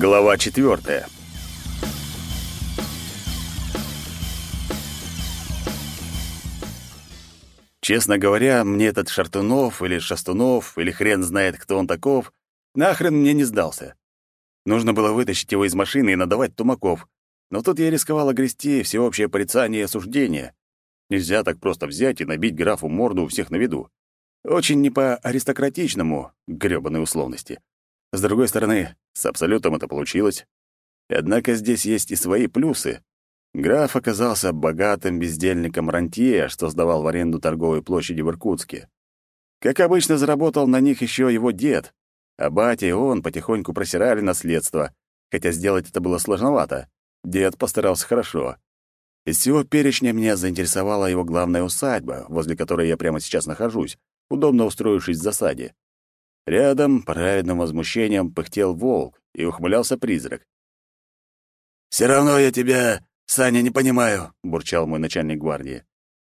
Глава четвертая. Честно говоря, мне этот Шартунов или Шастунов, или хрен знает, кто он таков, нахрен мне не сдался. Нужно было вытащить его из машины и надавать тумаков, но тут я рисковал огрести всеобщее порицание и осуждение. Нельзя так просто взять и набить графу морду у всех на виду. Очень не по-аристократичному, грёбаной условности. С другой стороны, с Абсолютом это получилось. Однако здесь есть и свои плюсы. Граф оказался богатым бездельником рантье, что сдавал в аренду торговой площади в Иркутске. Как обычно, заработал на них еще его дед, а батя и он потихоньку просирали наследство, хотя сделать это было сложновато. Дед постарался хорошо. Из всего перечня меня заинтересовала его главная усадьба, возле которой я прямо сейчас нахожусь, удобно устроившись в засаде. Рядом, праведным возмущением, пыхтел волк и ухмылялся призрак. «Все равно я тебя, Саня, не понимаю», — бурчал мой начальник гвардии.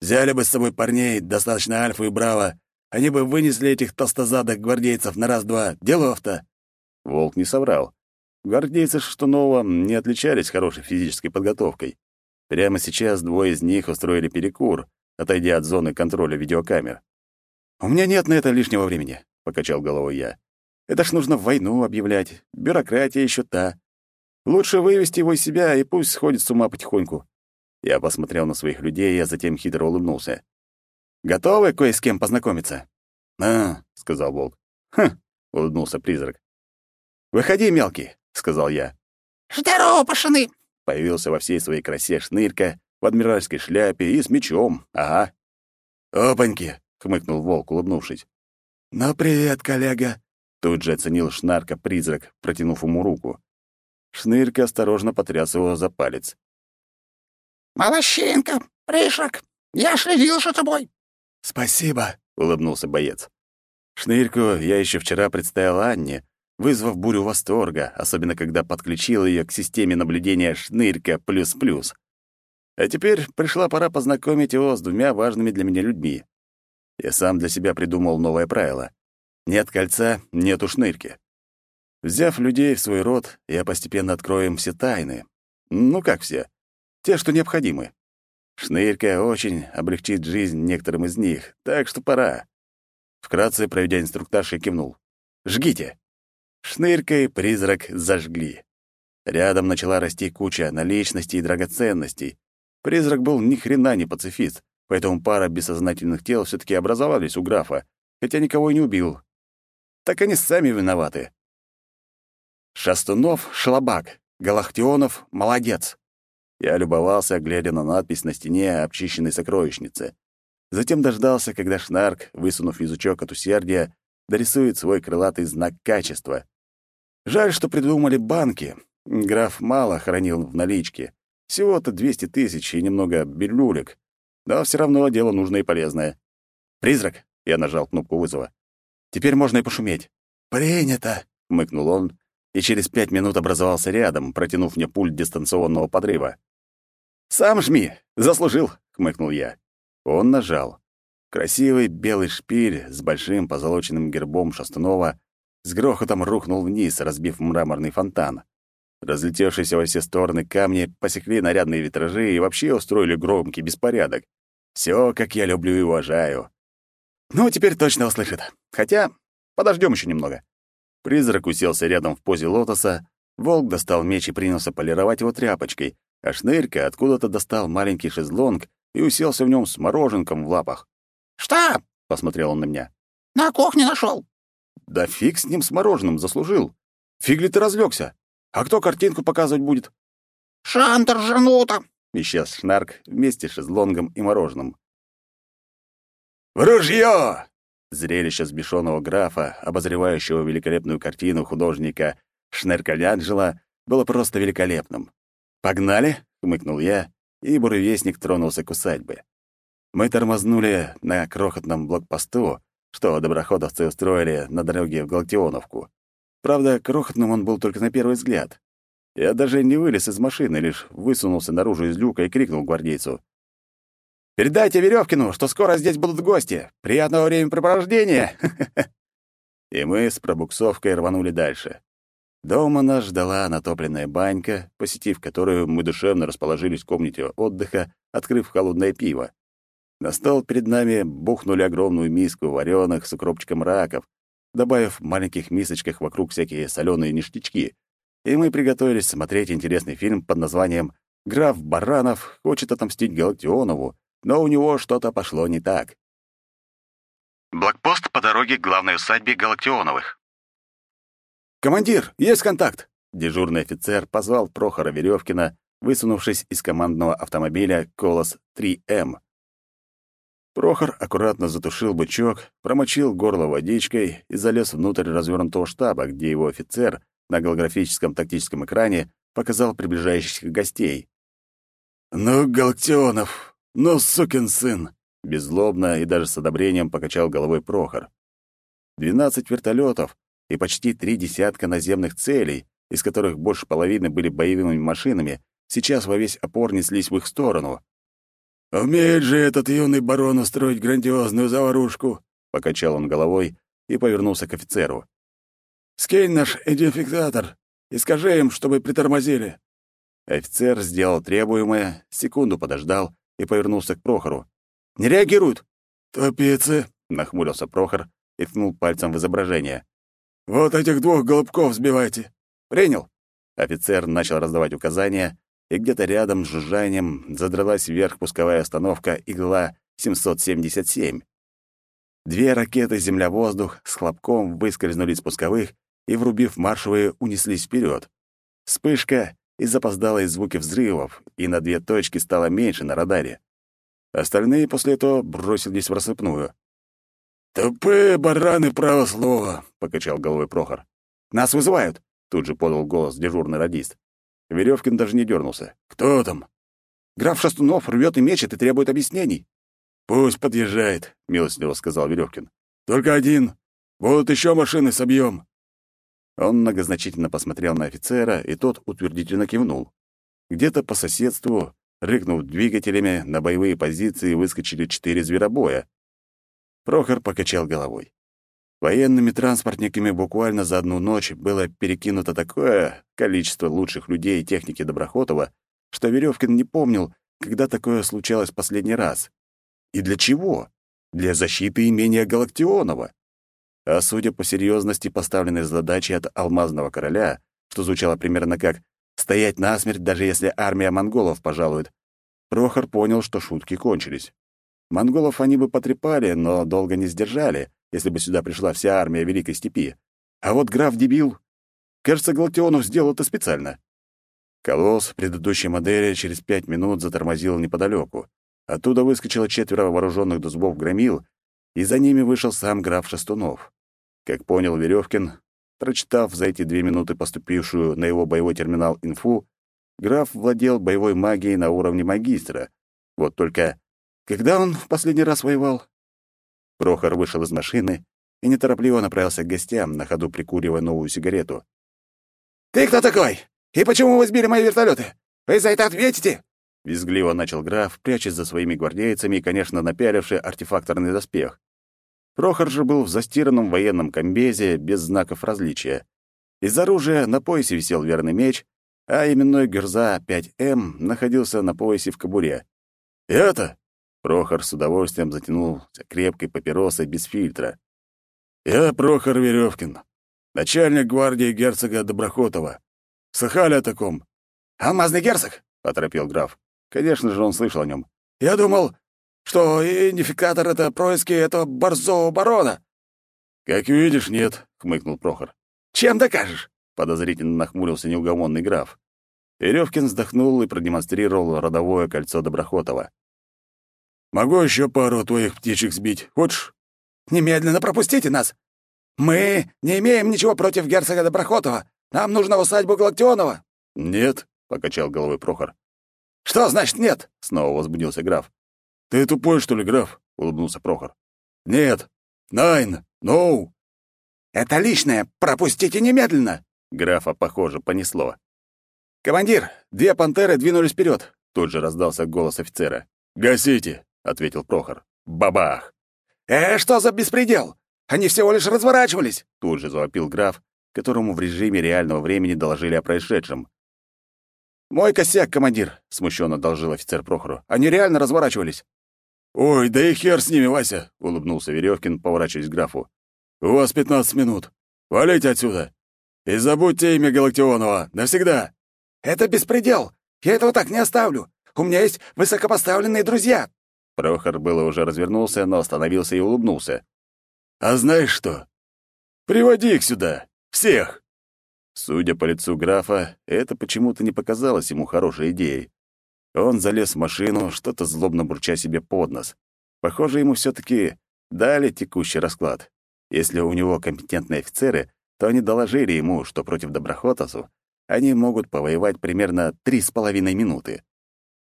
«Взяли бы с собой парней, достаточно Альфа и Браво, они бы вынесли этих толстозадых гвардейцев на раз-два. Делов-то!» Волк не соврал. Гвардейцы Штунова не отличались хорошей физической подготовкой. Прямо сейчас двое из них устроили перекур, отойдя от зоны контроля видеокамер. «У меня нет на это лишнего времени», — покачал головой я. «Это ж нужно войну объявлять. Бюрократия еще та. Лучше вывести его из себя, и пусть сходит с ума потихоньку». Я посмотрел на своих людей, а затем хитро улыбнулся. Готовы кое с кем познакомиться?» «А», — сказал волк. «Хм», — улыбнулся призрак. «Выходи, мелкий», — сказал я. «Здорово, пашаны!» Появился во всей своей красе шнырька, в адмиральской шляпе и с мечом, ага. «Опаньки!» — хмыкнул волк, улыбнувшись. «Ну, привет, коллега!» Тут же оценил Шнарка призрак, протянув ему руку. Шнырька осторожно потряс его за палец. «Молощенко, призрак, я следил за тобой. «Спасибо», — улыбнулся боец. Шнырьку я еще вчера представил Анне, вызвав бурю восторга, особенно когда подключил ее к системе наблюдения Шнырька плюс-плюс. А теперь пришла пора познакомить его с двумя важными для меня людьми. Я сам для себя придумал новое правило. Нет кольца — нету шнырки. Взяв людей в свой род, я постепенно открою им все тайны. Ну, как все? Те, что необходимы. Шнырька очень облегчит жизнь некоторым из них, так что пора. Вкратце, проведя инструктаж, я кивнул. «Жгите!» Шнырька и призрак зажгли. Рядом начала расти куча наличностей и драгоценностей. Призрак был ни хрена не пацифист, поэтому пара бессознательных тел все таки образовались у графа, хотя никого и не убил. Так они сами виноваты. Шастунов — шлабак, Галахтионов — молодец. Я любовался, глядя на надпись на стене обчищенной сокровищницы. Затем дождался, когда Шнарк, высунув язычок от усердия, дорисует свой крылатый знак качества. Жаль, что придумали банки. Граф мало хранил в наличке. Всего-то 200 тысяч и немного берлюлек. Но все равно дело нужное и полезное. «Призрак!» — я нажал кнопку вызова. «Теперь можно и пошуметь». «Принято!» — хмыкнул он, и через пять минут образовался рядом, протянув мне пульт дистанционного подрыва. «Сам жми! Заслужил!» — хмыкнул я. Он нажал. Красивый белый шпиль с большим позолоченным гербом Шастунова с грохотом рухнул вниз, разбив мраморный фонтан. Разлетевшиеся во все стороны камни посекли нарядные витражи и вообще устроили громкий беспорядок. Все, как я люблю и уважаю. Ну, теперь точно услышит. Хотя, подождем еще немного. Призрак уселся рядом в позе лотоса, волк достал меч и принялся полировать его тряпочкой, а шнырька откуда-то достал маленький шезлонг и уселся в нем с мороженком в лапах. «Что?» — посмотрел он на меня. «На кухне нашел. «Да фиг с ним с мороженым, заслужил. Фиг ли ты разлегся? А кто картинку показывать будет?» «Шантер Жанута!» — исчез Шнарк вместе с шезлонгом и мороженым. «В ружье!» Зрелище сбешенного графа, обозревающего великолепную картину художника Шнеркалянджела, было просто великолепным. «Погнали!» — хмыкнул я, и буревестник тронулся к усадьбе. Мы тормознули на крохотном блокпосту, что доброходовцы устроили на дороге в Галактионовку. Правда, крохотным он был только на первый взгляд. Я даже не вылез из машины, лишь высунулся наружу из люка и крикнул гвардейцу. Передайте Веревкину, что скоро здесь будут гости. Приятного времяпрепровождения!» И мы с пробуксовкой рванули дальше. Дома нас ждала натопленная банька, посетив которую мы душевно расположились в комнате отдыха, открыв холодное пиво. На стол перед нами бухнули огромную миску вареных с укропчиком раков, добавив в маленьких мисочках вокруг всякие соленые ништячки, и мы приготовились смотреть интересный фильм под названием «Граф Баранов хочет отомстить Галактионову, но у него что-то пошло не так». Блокпост по дороге к главной усадьбе Галактионовых. «Командир, есть контакт!» Дежурный офицер позвал Прохора Веревкина, высунувшись из командного автомобиля «Колос-3М». Прохор аккуратно затушил бычок, промочил горло водичкой и залез внутрь развернутого штаба, где его офицер на голографическом тактическом экране показал приближающихся гостей. «Ну, Галактионов, ну, сукин сын!» Беззлобно и даже с одобрением покачал головой Прохор. Двенадцать вертолетов и почти три десятка наземных целей, из которых больше половины были боевыми машинами, сейчас во весь опор неслись в их сторону. «Умеет же этот юный барон устроить грандиозную заварушку!» — покачал он головой и повернулся к офицеру. «Скинь наш идентификатор и скажи им, чтобы притормозили». Офицер сделал требуемое, секунду подождал и повернулся к Прохору. «Не реагируют!» «Тупицы!» — нахмурился Прохор и ткнул пальцем в изображение. «Вот этих двух голубков сбивайте!» «Принял!» Офицер начал раздавать указания, и где-то рядом с жужжанием задралась вверх пусковая остановка «Игла-777». Две ракеты «Земля-воздух» с хлопком выскользнули из пусковых и, врубив маршевые, унеслись вперед. Вспышка и запоздалые звуки взрывов, и на две точки стало меньше на радаре. Остальные после этого бросились в рассыпную. «Тупые бараны, право слово!» — покачал головой Прохор. «Нас вызывают!» — тут же подал голос дежурный радист. Веревкин даже не дернулся. «Кто там?» «Граф Шастунов рвет и мечет и требует объяснений». «Пусть подъезжает», — милостливо сказал Веревкин. «Только один. Будут еще машины, собьем». Он многозначительно посмотрел на офицера, и тот утвердительно кивнул. Где-то по соседству, рыкнув двигателями, на боевые позиции выскочили четыре зверобоя. Прохор покачал головой. Военными транспортниками буквально за одну ночь было перекинуто такое количество лучших людей и техники Доброхотова, что Веревкин не помнил, когда такое случалось последний раз. И для чего? Для защиты имения Галактионова. А судя по серьезности поставленной задачи от Алмазного Короля, что звучало примерно как «стоять насмерть, даже если армия монголов пожалует», Прохор понял, что шутки кончились. Монголов они бы потрепали, но долго не сдержали, если бы сюда пришла вся армия Великой Степи. А вот граф-дебил... Кажется, Галактионов сделал это специально. Колосс предыдущей модели через пять минут затормозил неподалеку. Оттуда выскочило четверо вооруженных до зубов громил, и за ними вышел сам граф Шастунов. Как понял Веревкин, прочитав за эти две минуты поступившую на его боевой терминал инфу, граф владел боевой магией на уровне магистра. Вот только когда он в последний раз воевал? Прохор вышел из машины и неторопливо направился к гостям, на ходу прикуривая новую сигарету. «Ты кто такой? И почему вы сбили мои вертолеты? Вы за это ответите?» Визгливо начал граф, прячась за своими гвардейцами и, конечно, напяливший артефакторный доспех. Прохор же был в застиранном военном комбезе без знаков различия. Из оружия на поясе висел верный меч, а именной Герза 5М находился на поясе в кобуре. «Это?» — Прохор с удовольствием затянулся крепкой папиросой без фильтра. «Я Прохор Веревкин, начальник гвардии герцога Доброхотова. Слыхали о таком?» «Алмазный герцог?» — оторопел граф. Конечно же, он слышал о нем. «Я думал, что идентификатор — это происки этого борзого барона». «Как видишь, нет», — хмыкнул Прохор. «Чем докажешь?» — подозрительно нахмурился неугомонный граф. Веревкин вздохнул и продемонстрировал родовое кольцо Доброхотова. «Могу еще пару твоих птичек сбить. Хочешь?» «Немедленно пропустите нас! Мы не имеем ничего против герцога Доброхотова. Нам нужно усадьбу Галактионова». «Нет», — покачал головой Прохор. «Что значит нет?» — снова возбудился граф. «Ты тупой, что ли, граф?» — улыбнулся Прохор. «Нет. Найн. Ноу». «Это личное. Пропустите немедленно!» Графа, похоже, понесло. «Командир, две пантеры двинулись вперед. Тут же раздался голос офицера. «Гасите!» — ответил Прохор. «Бабах!» «Э, что за беспредел? Они всего лишь разворачивались!» Тут же завопил граф которому в режиме реального времени доложили о происшедшем. «Мой косяк, командир», — смущенно должил офицер Прохору. «Они реально разворачивались». «Ой, да и хер с ними, Вася!» — улыбнулся Веревкин, поворачиваясь к графу. «У вас пятнадцать минут. Валите отсюда. И забудьте имя Галактионова. Навсегда!» «Это беспредел! Я этого так не оставлю! У меня есть высокопоставленные друзья!» Прохор было уже развернулся, но остановился и улыбнулся. «А знаешь что? Приводи их сюда! Всех!» Судя по лицу графа, это почему-то не показалось ему хорошей идеей. Он залез в машину, что-то злобно бурча себе под нос. Похоже, ему все таки дали текущий расклад. Если у него компетентные офицеры, то они доложили ему, что против доброхотосов они могут повоевать примерно три с половиной минуты.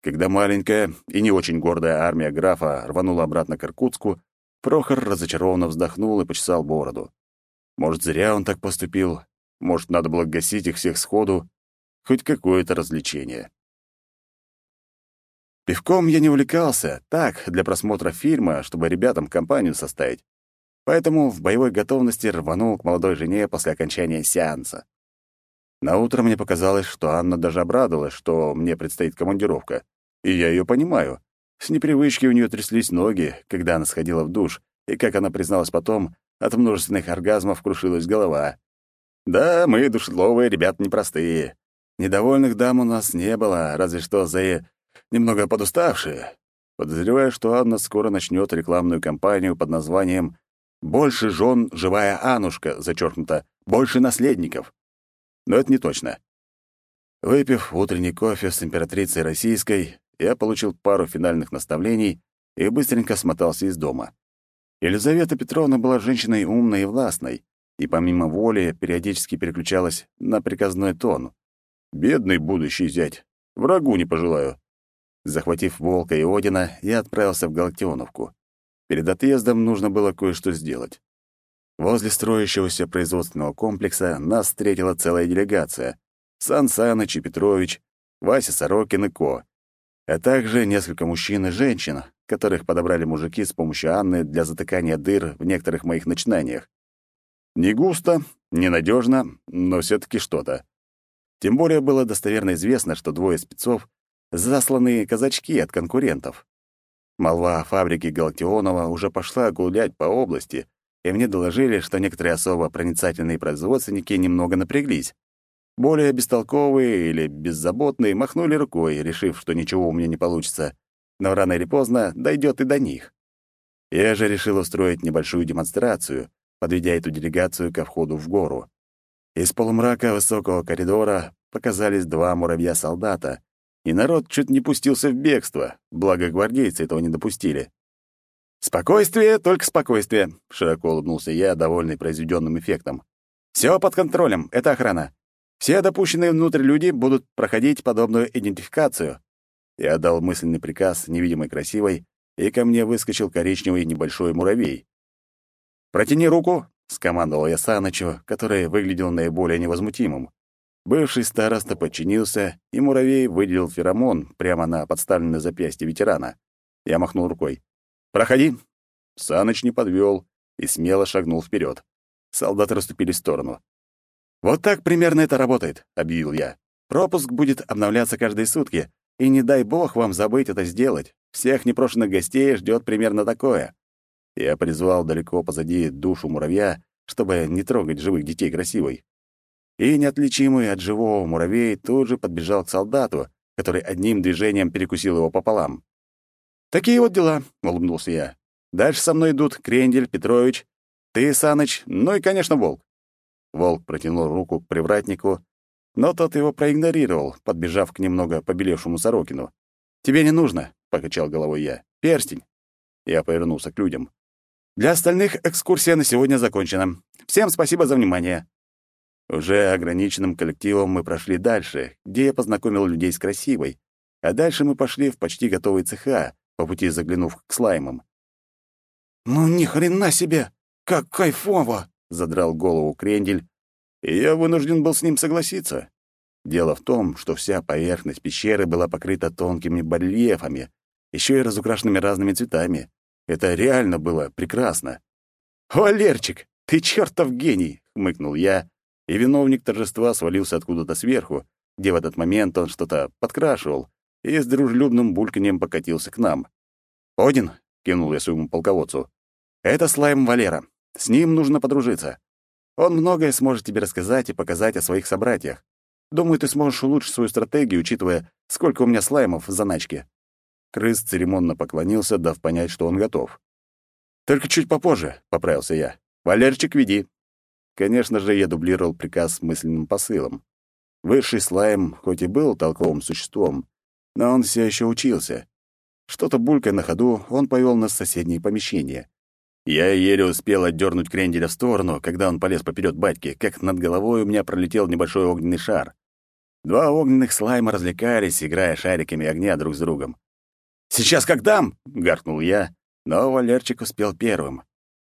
Когда маленькая и не очень гордая армия графа рванула обратно к Иркутску, Прохор разочарованно вздохнул и почесал бороду. Может, зря он так поступил, может, надо было гасить их всех сходу, хоть какое-то развлечение. Пивком я не увлекался, так, для просмотра фильма, чтобы ребятам компанию составить. Поэтому в боевой готовности рванул к молодой жене после окончания сеанса. На утро мне показалось, что Анна даже обрадовалась, что мне предстоит командировка. И я ее понимаю. С непривычки у нее тряслись ноги, когда она сходила в душ, и, как она призналась потом, от множественных оргазмов крушилась голова. Да, мы, душеловые, ребята непростые. Недовольных дам у нас не было, разве что за немного подуставшие. Подозреваю, что Анна скоро начнет рекламную кампанию под названием «Больше жен живая Анушка», зачеркнуто «Больше наследников». Но это не точно. Выпив утренний кофе с императрицей российской, я получил пару финальных наставлений и быстренько смотался из дома. Елизавета Петровна была женщиной умной и властной, и помимо воли периодически переключалась на приказной тон. «Бедный будущий зять. Врагу не пожелаю». Захватив Волка и Одина, я отправился в Галактионовку. Перед отъездом нужно было кое-что сделать. Возле строящегося производственного комплекса нас встретила целая делегация. Сан Саныч и Петрович, Вася Сорокин и Ко, а также несколько мужчин и женщин, которых подобрали мужики с помощью Анны для затыкания дыр в некоторых моих начинаниях. Не густо, ненадежно, но все таки что-то. Тем более было достоверно известно, что двое спецов — засланные казачки от конкурентов. Молва о фабрике Галактионова уже пошла гулять по области, и мне доложили, что некоторые особо проницательные производственники немного напряглись. Более бестолковые или беззаботные махнули рукой, решив, что ничего у меня не получится, но рано или поздно дойдет и до них. Я же решил устроить небольшую демонстрацию, подведя эту делегацию ко входу в гору. Из полумрака высокого коридора показались два муравья-солдата, и народ чуть не пустился в бегство, благо гвардейцы этого не допустили. «Спокойствие, только спокойствие», — широко улыбнулся я, довольный произведенным эффектом. «Все под контролем, это охрана. Все допущенные внутрь люди будут проходить подобную идентификацию». Я дал мысленный приказ невидимой красивой, и ко мне выскочил коричневый небольшой муравей. «Протяни руку!» — скомандовал я Санычу, который выглядел наиболее невозмутимым. Бывший староста подчинился, и муравей выделил феромон прямо на подставленное запястье ветерана. Я махнул рукой. «Проходи!» Саныч не подвел и смело шагнул вперед. Солдаты расступились в сторону. «Вот так примерно это работает», — объявил я. «Пропуск будет обновляться каждые сутки, и не дай бог вам забыть это сделать. Всех непрошенных гостей ждет примерно такое. Я призвал далеко позади душу муравья, чтобы не трогать живых детей красивой. И неотличимый от живого муравей тут же подбежал к солдату, который одним движением перекусил его пополам. «Такие вот дела», — улыбнулся я. «Дальше со мной идут Крендель, Петрович, ты, Саныч, ну и, конечно, Волк». Волк протянул руку к привратнику, но тот его проигнорировал, подбежав к немного побелевшему Сорокину. «Тебе не нужно», — покачал головой я. «Перстень». Я повернулся к людям. Для остальных экскурсия на сегодня закончена. Всем спасибо за внимание. Уже ограниченным коллективом мы прошли дальше, где я познакомил людей с красивой, а дальше мы пошли в почти готовый цеха, по пути заглянув к слаймам. «Ну ни хрена себе! Как кайфово!» — задрал голову Крендель, и я вынужден был с ним согласиться. Дело в том, что вся поверхность пещеры была покрыта тонкими барельефами, еще и разукрашенными разными цветами. Это реально было прекрасно. «Валерчик, ты чертов гений!» — хмыкнул я и виновник торжества свалился откуда-то сверху, где в этот момент он что-то подкрашивал, и с дружелюбным бульканьем покатился к нам. «Один», — кинул я своему полководцу, — «это слайм Валера. С ним нужно подружиться. Он многое сможет тебе рассказать и показать о своих собратьях. Думаю, ты сможешь улучшить свою стратегию, учитывая, сколько у меня слаймов в заначке». Крыс церемонно поклонился, дав понять, что он готов. «Только чуть попозже», — поправился я. «Валерчик, веди». Конечно же, я дублировал приказ с мысленным посылом. Высший слайм хоть и был толковым существом, но он все еще учился. Что-то булькая на ходу, он повел нас в соседнее помещение. Я еле успел отдернуть кренделя в сторону, когда он полез поперед батьки, как над головой у меня пролетел небольшой огненный шар. Два огненных слайма развлекались, играя шариками огня друг с другом. «Сейчас как дам!» — гаркнул я, но Валерчик успел первым.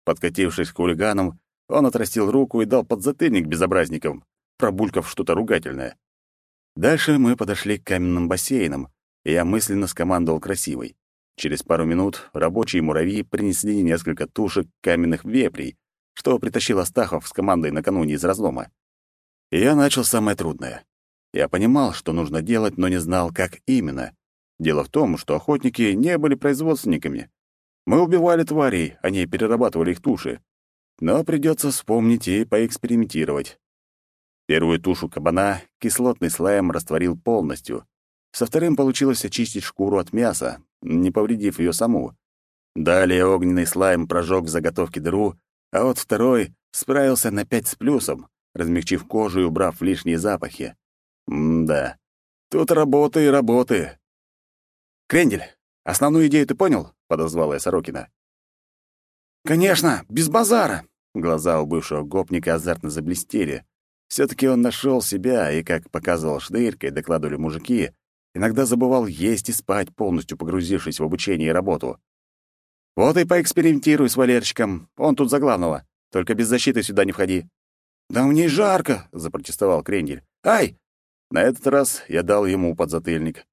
Подкатившись к хулиганам, он отрастил руку и дал подзатыльник безобразникам, пробулькав что-то ругательное. Дальше мы подошли к каменным бассейнам, и я мысленно скомандовал красивой. Через пару минут рабочие муравьи принесли несколько тушек каменных вепрей, что притащил Астахов с командой накануне из разлома. И я начал самое трудное. Я понимал, что нужно делать, но не знал, как именно. Дело в том, что охотники не были производственниками. Мы убивали тварей, а не перерабатывали их туши. Но придется вспомнить и поэкспериментировать. Первую тушу кабана кислотный слайм растворил полностью. Со вторым получилось очистить шкуру от мяса, не повредив ее саму. Далее огненный слайм прожег в заготовке дыру, а вот второй справился на пять с плюсом, размягчив кожу и убрав лишние запахи. М-да, тут работы и работы. «Крендель, основную идею ты понял?» — подозвал я Сорокина. «Конечно, без базара!» Глаза у бывшего гопника азартно заблестели. все таки он нашел себя, и, как показывал Шнырька докладывали мужики, иногда забывал есть и спать, полностью погрузившись в обучение и работу. «Вот и поэкспериментируй с Валерчиком, он тут за главного. Только без защиты сюда не входи». «Да мне жарко!» — запротестовал Крендель. «Ай!» На этот раз я дал ему подзатыльник.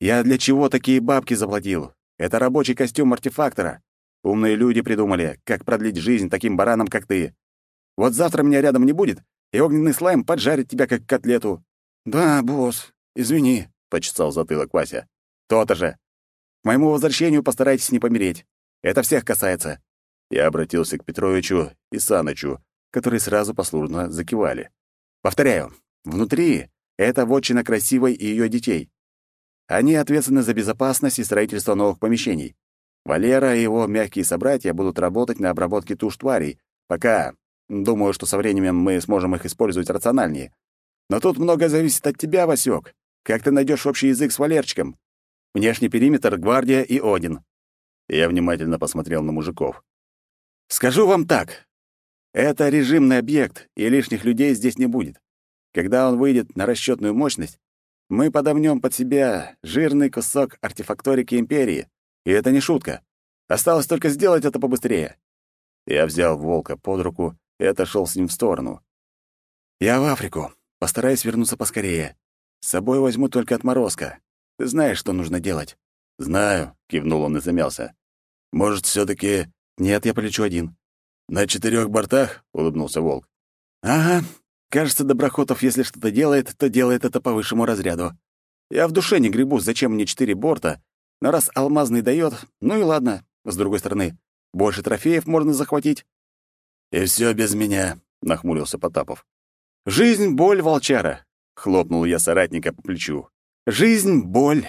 «Я для чего такие бабки заплатил? Это рабочий костюм артефактора. Умные люди придумали, как продлить жизнь таким баранам, как ты. Вот завтра меня рядом не будет, и огненный слайм поджарит тебя, как котлету». «Да, босс, извини», — почесал затылок Вася. «То-то же. К моему возвращению постарайтесь не помереть. Это всех касается». Я обратился к Петровичу и Санычу, которые сразу послушно закивали. «Повторяю, внутри — это вотчина красивой и ее детей. Они ответственны за безопасность и строительство новых помещений. Валера и его мягкие собратья будут работать на обработке туш тварей, пока... Думаю, что со временем мы сможем их использовать рациональнее. Но тут многое зависит от тебя, Васек. Как ты найдешь общий язык с Валерчиком? Внешний периметр — гвардия и Один. Я внимательно посмотрел на мужиков. Скажу вам так. Это режимный объект, и лишних людей здесь не будет. Когда он выйдет на расчетную мощность, мы подомнем под себя жирный кусок артефакторики Империи. И это не шутка. Осталось только сделать это побыстрее. Я взял волка под руку и отошел с ним в сторону. Я в Африку. Постараюсь вернуться поскорее. С собой возьму только отморозка. Ты знаешь, что нужно делать. Знаю, кивнул он и замялся. Может, все таки Нет, я полечу один. На четырех бортах? улыбнулся волк. Ага. Кажется, Доброхотов, если что-то делает, то делает это по высшему разряду. Я в душе не гребу, зачем мне четыре борта, но раз алмазный дает, ну и ладно. С другой стороны, больше трофеев можно захватить. И все без меня, нахмурился Потапов. Жизнь — боль, волчара, хлопнул я соратника по плечу. Жизнь — боль.